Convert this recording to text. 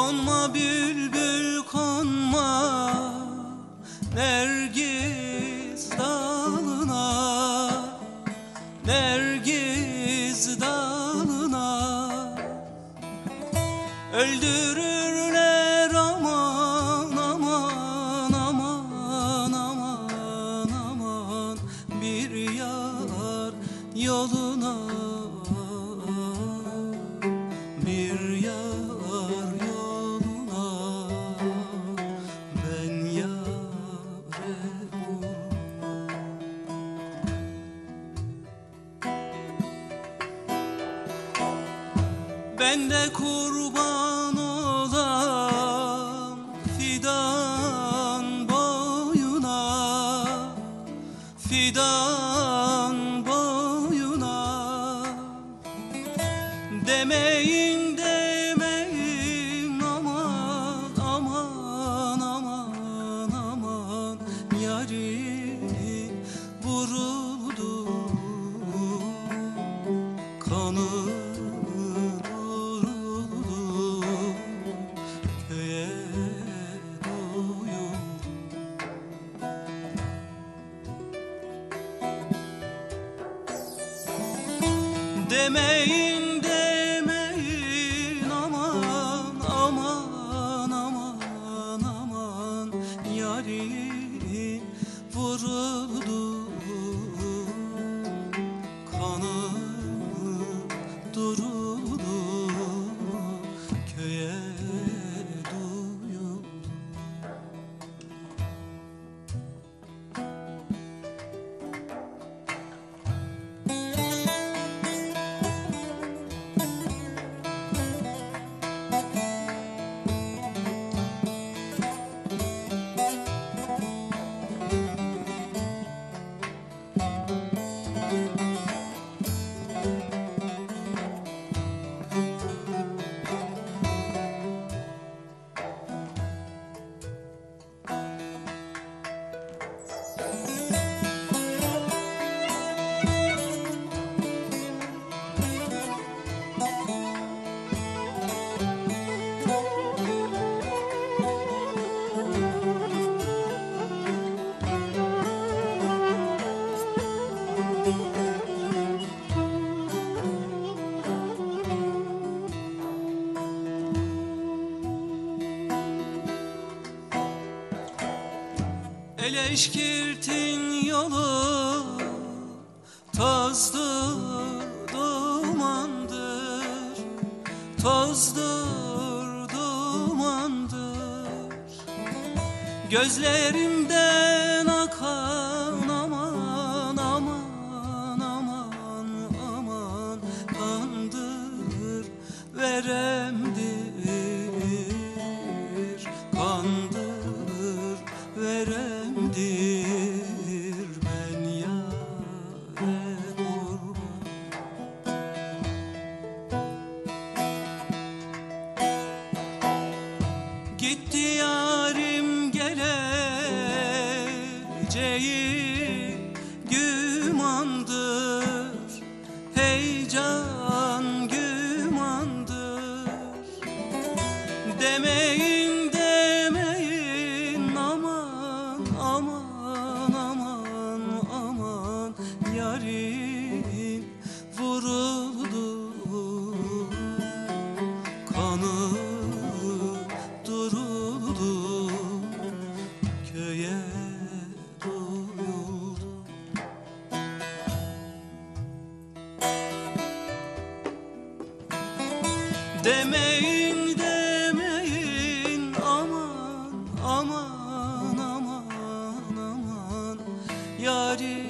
Konma bülbül konma. Nergis Ben de kurban olam fidan boyuna Fidan boyuna. Demeyin demeyin aman aman aman aman. Yari vuruldu kanı Demeyin demeyin aman aman aman aman. Yarim vuruldu kanı duruldu Eleşkirtin yolu tozdur dumandır. Tozdur dumandır. Gözlerimden geleceği Demeyin demeyin. Aman aman aman aman. Yarim